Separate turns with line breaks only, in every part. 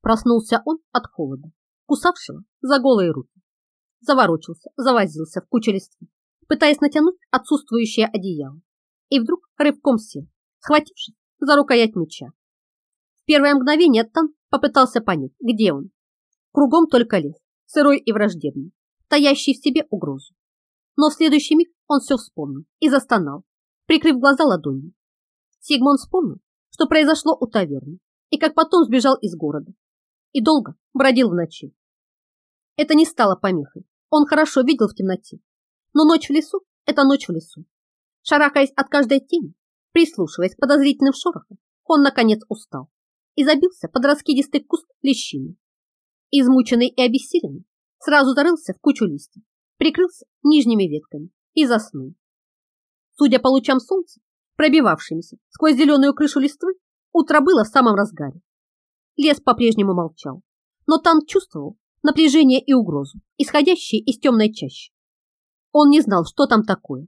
Проснулся он от холода, кусавшего за голые руки. Заворочился, завозился в куче листвы, пытаясь натянуть отсутствующее одеяло. И вдруг рыбком сел, схватившись за рукоять меча. В первое мгновение Тан попытался понять, где он. Кругом только лес, сырой и враждебный, таящий в себе угрозу. Но в следующий миг он все вспомнил и застонал, прикрыв глаза ладонью. Сигмон вспомнил, что произошло у таверны, и как потом сбежал из города, и долго бродил в ночи. Это не стало помехой, он хорошо видел в темноте, но ночь в лесу – это ночь в лесу. Шарахаясь от каждой тени, прислушиваясь к подозрительным шорохам, он, наконец, устал и забился под раскидистый куст лещины. Измученный и обессиленный, сразу зарылся в кучу листьев, прикрылся нижними ветками и заснул. Судя по лучам солнца, пробивавшимися сквозь зеленую крышу листвы, утро было в самом разгаре. Лес по-прежнему молчал, но Тан чувствовал напряжение и угрозу, исходящие из темной чащи. Он не знал, что там такое,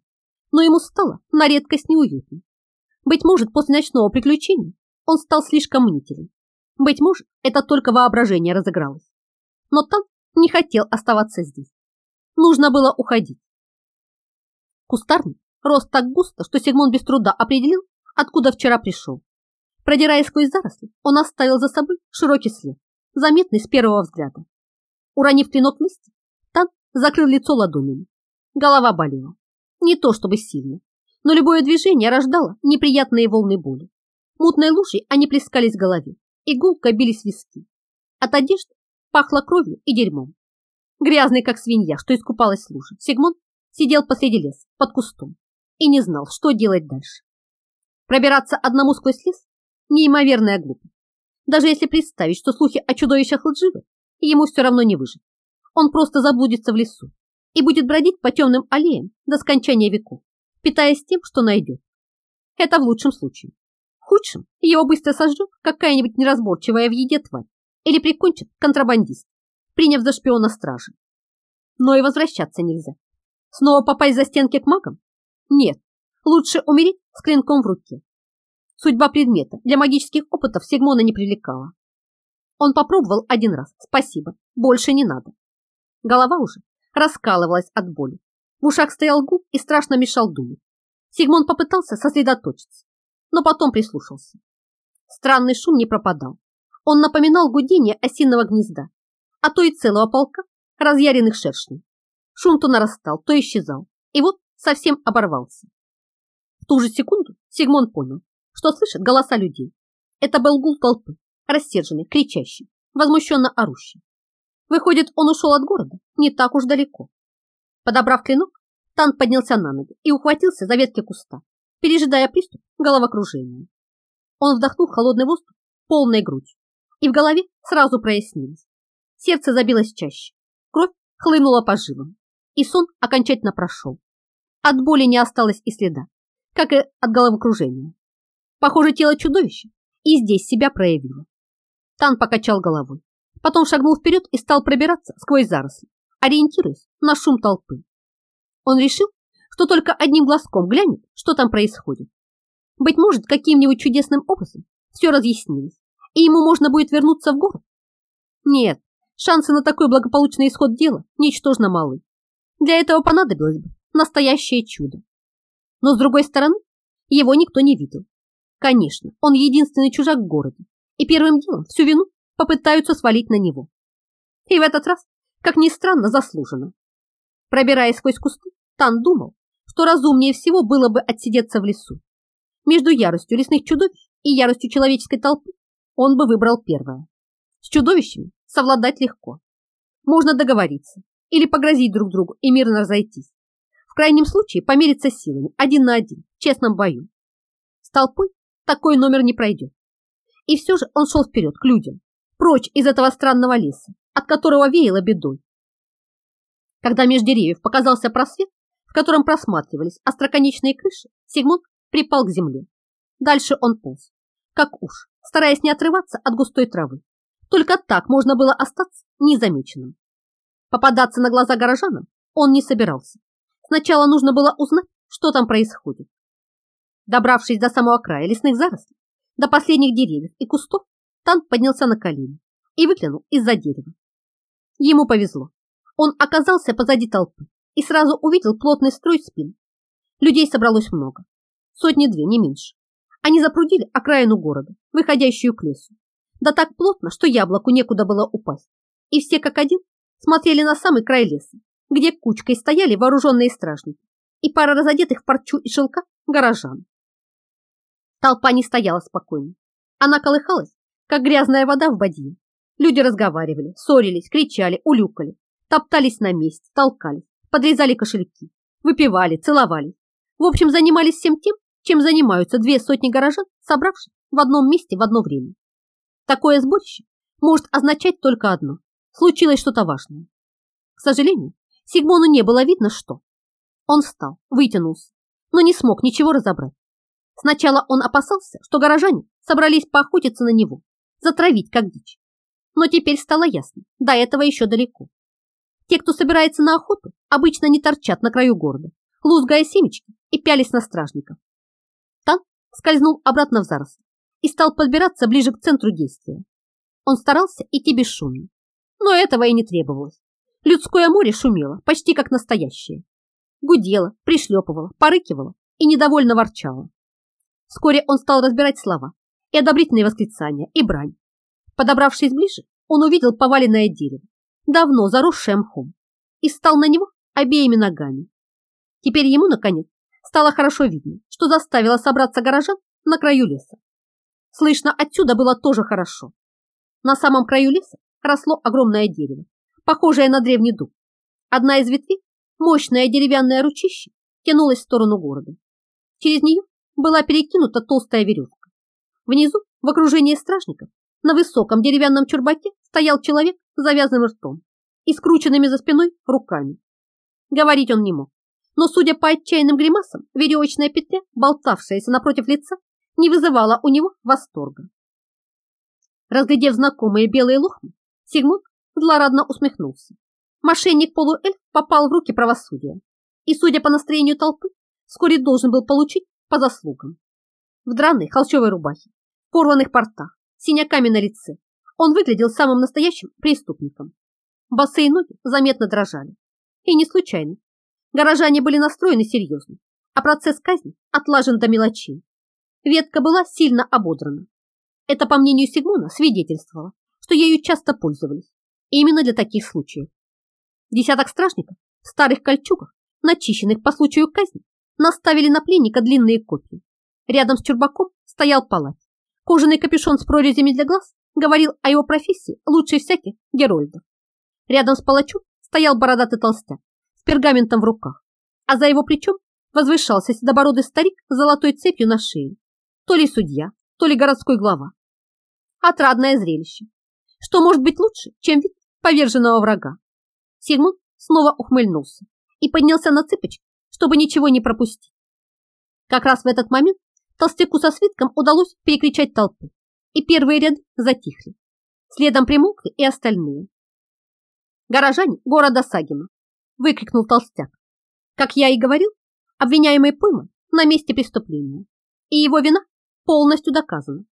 но ему стало на редкость неуютно. Быть может, после ночного приключения он стал слишком мнителен. Быть может, это только воображение разыгралось. Но Тан не хотел оставаться здесь. Нужно было уходить. Кустарник рос так густо, что Сигмон без труда определил, откуда вчера пришел. Продираясь сквозь заросли, он оставил за собой широкий след, заметный с первого взгляда. Уронив клинок листья, Тан закрыл лицо ладонями. Голова болела. Не то чтобы сильно, но любое движение рождало неприятные волны боли. Мутной лужей они плескались в голове, игулка бились в виски. От одежды пахло кровью и дерьмом. Грязный, как свинья, что искупалась в луже, Сигмон сидел посреди леса, под кустом, и не знал, что делать дальше. Пробираться одному сквозь лес – неимоверная глупость. Даже если представить, что слухи о чудовищах лживы, ему все равно не выжить. Он просто заблудится в лесу и будет бродить по темным аллеям до скончания веков, питаясь тем, что найдет. Это в лучшем случае. В худшем его быстро сожжет какая-нибудь неразборчивая в еде тварь или прикончит контрабандист, приняв за шпиона стражи. Но и возвращаться нельзя. Снова попасть за стенки к магам? Нет, лучше умереть с клинком в руке. Судьба предмета для магических опытов Сигмона не привлекала. Он попробовал один раз, спасибо, больше не надо. Голова уже раскалывалась от боли. В ушах стоял губ и страшно мешал думать. Сигмон попытался сосредоточиться, но потом прислушался. Странный шум не пропадал. Он напоминал гудение осиного гнезда, а то и целого полка разъяренных шершней. Шум то нарастал, то исчезал, и вот совсем оборвался. В ту же секунду Сигмон понял, что слышит голоса людей. Это был гул толпы, рассерженный, кричащий, возмущенно орущий. Выходит, он ушел от города не так уж далеко. Подобрав клинок, Тан поднялся на ноги и ухватился за ветки куста, пережидая приступ головокружения. Он вдохнул холодный воздух полной грудью, и в голове сразу прояснилось. Сердце забилось чаще, кровь хлынула по жилам, и сон окончательно прошел. От боли не осталось и следа, как и от головокружения. Похоже, тело чудовища и здесь себя проявило. Тан покачал головой, потом шагнул вперед и стал пробираться сквозь заросли, ориентируясь на шум толпы. Он решил, что только одним глазком глянет, что там происходит. Быть может, каким-нибудь чудесным образом все разъяснилось, и ему можно будет вернуться в город? Нет, шансы на такой благополучный исход дела ничтожно малы. Для этого понадобилось бы настоящее чудо. Но с другой стороны, его никто не видел. Конечно, он единственный чужак в городе, и первым делом всю вину попытаются свалить на него. И в этот раз, как ни странно, заслуженно. Пробираясь сквозь кусты, Тан думал, что разумнее всего было бы отсидеться в лесу. Между яростью лесных чудовищ и яростью человеческой толпы он бы выбрал первое. С чудовищами совладать легко. Можно договориться или погрозить друг другу и мирно разойтись. В крайнем случае помериться силами один на один в честном бою. С толпой такой номер не пройдет. И все же он шел вперед к людям, прочь из этого странного леса, от которого веяло бедой. Когда меж деревьев показался просвет, в котором просматривались остроконечные крыши, Сигмунд припал к земле. Дальше он полз, как уж, стараясь не отрываться от густой травы. Только так можно было остаться незамеченным. Попадаться на глаза горожанам он не собирался. Сначала нужно было узнать, что там происходит. Добравшись до самого края лесных зарослей, до последних деревьев и кустов, Тан поднялся на колени и выглянул из-за дерева. Ему повезло. Он оказался позади толпы и сразу увидел плотный строй спин. Людей собралось много. Сотни-две, не меньше. Они запрудили окраину города, выходящую к лесу. Да так плотно, что яблоку некуда было упасть. И все как один смотрели на самый край леса, где кучкой стояли вооруженные стражники и пара разодетых в парчу и шелка горожан. Толпа не стояла спокойно. Она колыхалась, как грязная вода в бадье. Люди разговаривали, ссорились, кричали, улюкали, топтались на месте, толкались, подрезали кошельки, выпивали, целовались. В общем, занимались всем тем, чем занимаются две сотни горожан, собравшись в одном месте в одно время. Такое сборище может означать только одно – случилось что-то важное. К сожалению, Сигмону не было видно, что. Он встал, вытянулся, но не смог ничего разобрать. Сначала он опасался, что горожане собрались поохотиться на него, затравить как дичь. Но теперь стало ясно, до этого еще далеко. Те, кто собирается на охоту, обычно не торчат на краю города, лузгая семечки и пялись на стражников. Тан скользнул обратно в заросли и стал подбираться ближе к центру действия. Он старался идти бесшумно, но этого и не требовалось. Людское море шумело, почти как настоящее. Гудело, пришлепывало, порыкивало и недовольно ворчало. Вскоре он стал разбирать слова и одобрительные восклицания, и брань. Подобравшись ближе, он увидел поваленное дерево, давно заросшее мхом, и стал на него обеими ногами. Теперь ему, наконец, стало хорошо видно, что заставило собраться горожан на краю леса. Слышно отсюда было тоже хорошо. На самом краю леса росло огромное дерево, похожее на древний дуб. Одна из ветвей, мощное деревянное ручище, тянулась в сторону города. Через нее была перекинута толстая веревка. Внизу, в окружении стражников, на высоком деревянном чурбаке стоял человек с завязанным ртом и скрученными за спиной руками. Говорить он не мог, но, судя по отчаянным гримасам, веревочная петля, болтавшаяся напротив лица, не вызывала у него восторга. Разглядев знакомые белые лохмы, Сигмунд злорадно усмехнулся. Мошенник-полуэльф попал в руки правосудия и, судя по настроению толпы, вскоре должен был получить по заслугам. В драной холщовой рубахе, порванных портах, синяками на лице, он выглядел самым настоящим преступником. Босые ноги заметно дрожали. И не случайно. Горожане были настроены серьезно, а процесс казни отлажен до мелочей. Ветка была сильно ободрана. Это, по мнению Сигмона, свидетельствовало, что ею часто пользовались. Именно для таких случаев. Десяток стражников в старых кольчугах, начищенных по случаю казни, наставили на пленника длинные копья. Рядом с чурбаком стоял палач. Кожаный капюшон с прорезями для глаз говорил о его профессии лучше всяких герольдов. Рядом с палачом стоял бородатый толстяк с пергаментом в руках, а за его плечом возвышался седобородый старик с золотой цепью на шее. То ли судья, то ли городской глава. Отрадное зрелище. Что может быть лучше, чем вид поверженного врага? Сигмунд снова ухмыльнулся и поднялся на цыпочки, чтобы ничего не пропустить. Как раз в этот момент толстяку со свитком удалось перекричать толпу, и первые ряды затихли. Следом примолкли и остальные. «Горожане города Сагима!» – выкрикнул толстяк. Как я и говорил, обвиняемый пойман на месте преступления, и его вина полностью доказана.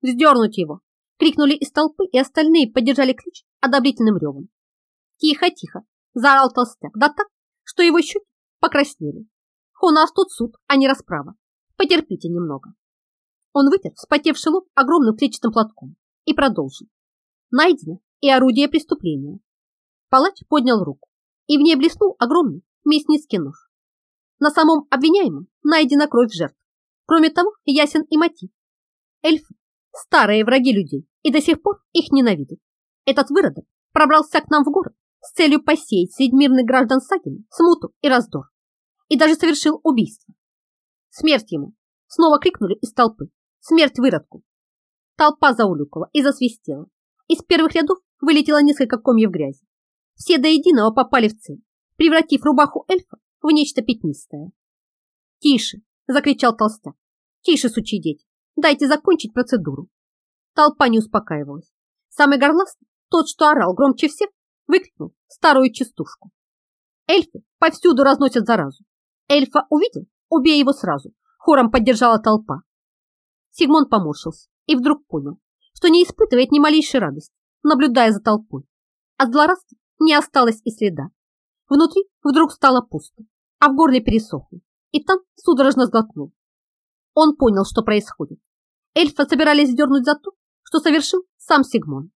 «Вздернуть его!» – крикнули из толпы, и остальные поддержали ключ одобрительным ревом. «Тихо, тихо!» – заорал толстяк, да так, что его щеки покраснели. У нас тут суд, а не расправа. Потерпите немного. Он вытер вспотевший лоб огромным клетчатым платком и продолжил. Найдено и орудие преступления. Палач поднял руку, и в ней блеснул огромный мясницкий нож. На самом обвиняемом найдена кровь жертв. Кроме того, ясен и мотив. Эльфы – старые враги людей, и до сих пор их ненавидят. Этот выродок пробрался к нам в город с целью посеять среди мирных граждан Сагина смуту и раздор и даже совершил убийство. Смерть ему! Снова крикнули из толпы. Смерть выродку! Толпа заулюкала и засвистела. Из первых рядов вылетело несколько комьев грязи. Все до единого попали в цель, превратив рубаху эльфа в нечто пятнистое. «Тише!» – закричал толстяк. «Тише, сучьи дети! Дайте закончить процедуру!» Толпа не успокаивалась. Самый горластый, тот, что орал громче всех, выкрикнул старую частушку. Эльфы повсюду разносят заразу. Эльфа увидел? Убей его сразу. Хором поддержала толпа. Сигмон поморщился и вдруг понял, что не испытывает ни малейшей радости, наблюдая за толпой. От злорадства не осталось и следа. Внутри вдруг стало пусто, а в горле пересохло, и там судорожно сглотнул. Он понял, что происходит. Эльфа собирались сдернуть за то, что совершил сам Сигмон.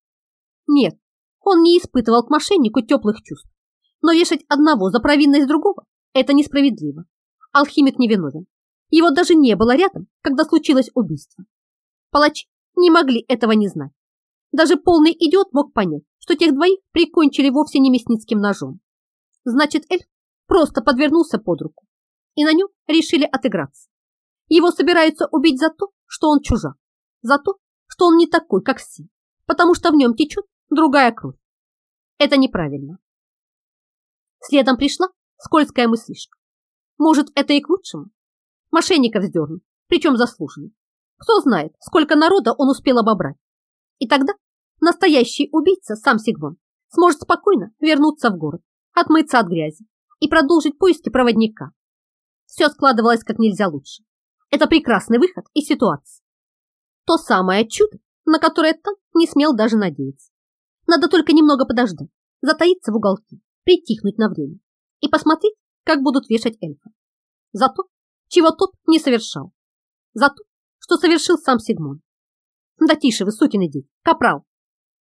Нет, он не испытывал к мошеннику теплых чувств. Но вешать одного за провинность другого – это несправедливо. Алхимик невиновен. Его даже не было рядом, когда случилось убийство. Палачи не могли этого не знать. Даже полный идиот мог понять, что тех двоих прикончили вовсе не мясницким ножом. Значит, эльф просто подвернулся под руку, и на нем решили отыграться. Его собираются убить за то, что он чужак, за то, что он не такой, как все, потому что в нем течет другая кровь. Это неправильно. Следом пришла скользкая мыслишка. Может, это и к лучшему? Мошенников вздернут, причем заслуженно. Кто знает, сколько народа он успел обобрать. И тогда настоящий убийца, сам Сигмон, сможет спокойно вернуться в город, отмыться от грязи и продолжить поиски проводника. Все складывалось как нельзя лучше. Это прекрасный выход из ситуации. То самое чудо, на которое Тан не смел даже надеяться. Надо только немного подождать, затаиться в уголке, притихнуть на время и посмотреть, как будут вешать эльфа. За то, чего тот не совершал. За то, что совершил сам Сигмон. Да тише вы, сукины дети, капрал.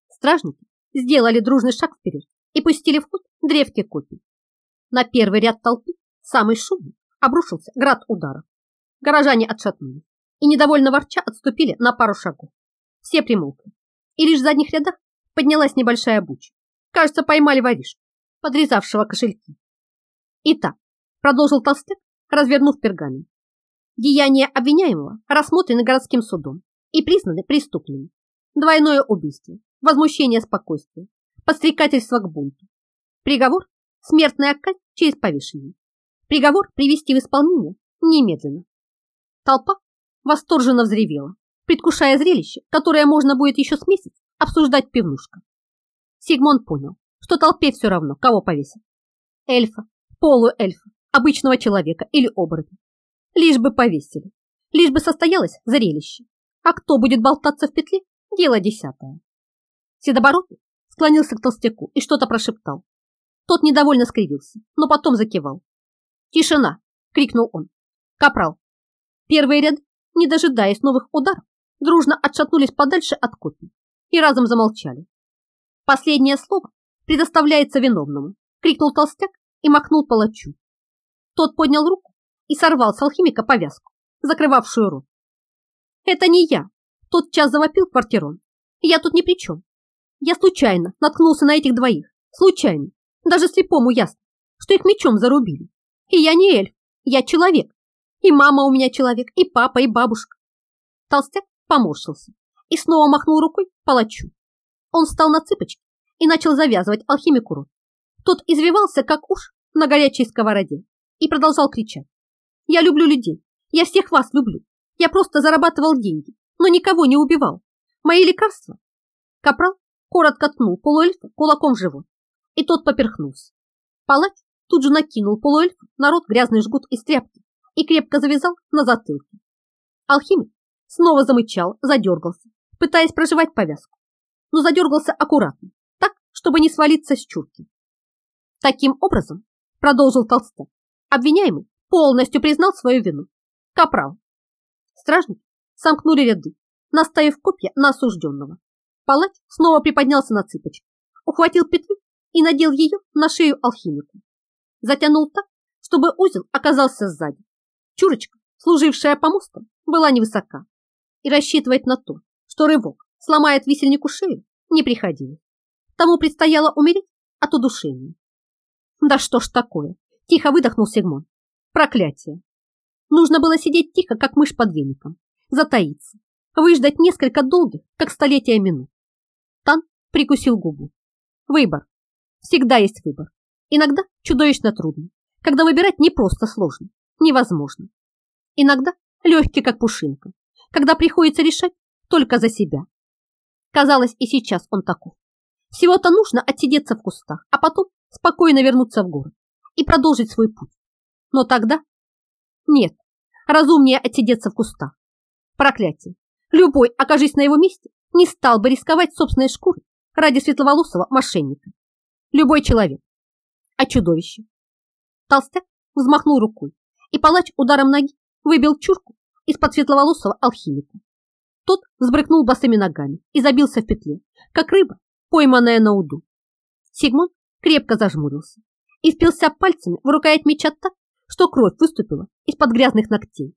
Стражники сделали дружный шаг вперед и пустили в ход древки копий. На первый ряд толпы, самый шумный, обрушился град ударов. Горожане отшатнулись и, недовольно ворча, отступили на пару шагов. Все примолкли, и лишь в задних рядах поднялась небольшая буча. Кажется, поймали воришку, подрезавшего кошельки. Итак, продолжил Толстяк, развернув пергамент. Деяния обвиняемого рассмотрены городским судом и признаны преступными. Двойное убийство, возмущение спокойствия, подстрекательство к бунту. Приговор – смертная казнь через повешение. Приговор привести в исполнение немедленно. Толпа восторженно взревела, предвкушая зрелище, которое можно будет еще с месяц обсуждать пивнушка. Сигмон понял, что толпе все равно, кого повесят. Эльфа, полуэльфа, обычного человека или оборотня. Лишь бы повесили, лишь бы состоялось зрелище. А кто будет болтаться в петле, дело десятое. Седобородый склонился к толстяку и что-то прошептал. Тот недовольно скривился, но потом закивал. «Тишина!» — крикнул он. «Капрал!» Первые ряды, не дожидаясь новых ударов, дружно отшатнулись подальше от копий и разом замолчали. Последнее слово предоставляется виновному, крикнул толстяк и махнул палачу. Тот поднял руку и сорвал с алхимика повязку, закрывавшую рот. Это не я, тот час завопил квартирон. Я тут ни при чем. Я случайно наткнулся на этих двоих, случайно, даже слепому ясно, что их мечом зарубили. И я не эльф, я человек. И мама у меня человек, и папа, и бабушка. Толстяк поморщился и снова махнул рукой палачу. Он встал на цыпочки и начал завязывать алхимику рот. Тот извивался, как уж на горячей сковороде, и продолжал кричать. «Я люблю людей, я всех вас люблю, я просто зарабатывал деньги, но никого не убивал. Мои лекарства?» Капрал коротко ткнул полуэльфа кулаком в живот, и тот поперхнулся. Палач тут же накинул полуэльфа на рот грязный жгут из тряпки и крепко завязал на затылке. Алхимик снова замычал, задергался, пытаясь проживать повязку, но задергался аккуратно, так, чтобы не свалиться с чурки. Таким образом, продолжил Толстяк, обвиняемый полностью признал свою вину. Капрал. Стражники сомкнули ряды, наставив копья на осужденного. Палач снова приподнялся на цыпочки, ухватил петлю и надел ее на шею алхимику. Затянул так, чтобы узел оказался сзади. Чурочка, служившая помостом, была невысока, и рассчитывать на то, что рывок сломает висельнику шею, не приходилось. Тому предстояло умереть от удушения. Да что ж такое? Тихо выдохнул Сигмон. Проклятие. Нужно было сидеть тихо, как мышь под веником, затаиться, выждать несколько долгих, как столетия минут. Тан прикусил губу. Выбор. Всегда есть выбор. Иногда чудовищно трудно, когда выбирать не просто сложно, невозможно. Иногда легкий, как пушинка, когда приходится решать только за себя. Казалось, и сейчас он таков. Всего-то нужно отсидеться в кустах, а потом спокойно вернуться в город и продолжить свой путь. Но тогда... Нет, разумнее отсидеться в кустах. Проклятие. Любой, окажись на его месте, не стал бы рисковать собственной шкурой ради светловолосого мошенника. Любой человек. А чудовище? Толстяк взмахнул рукой, и палач ударом ноги выбил чурку из-под светловолосого алхимика. Тот взбрыкнул босыми ногами и забился в петле, как рыба, пойманная на уду. Сигмон крепко зажмурился и впился пальцами в рукоять меча так, что кровь выступила из-под грязных ногтей.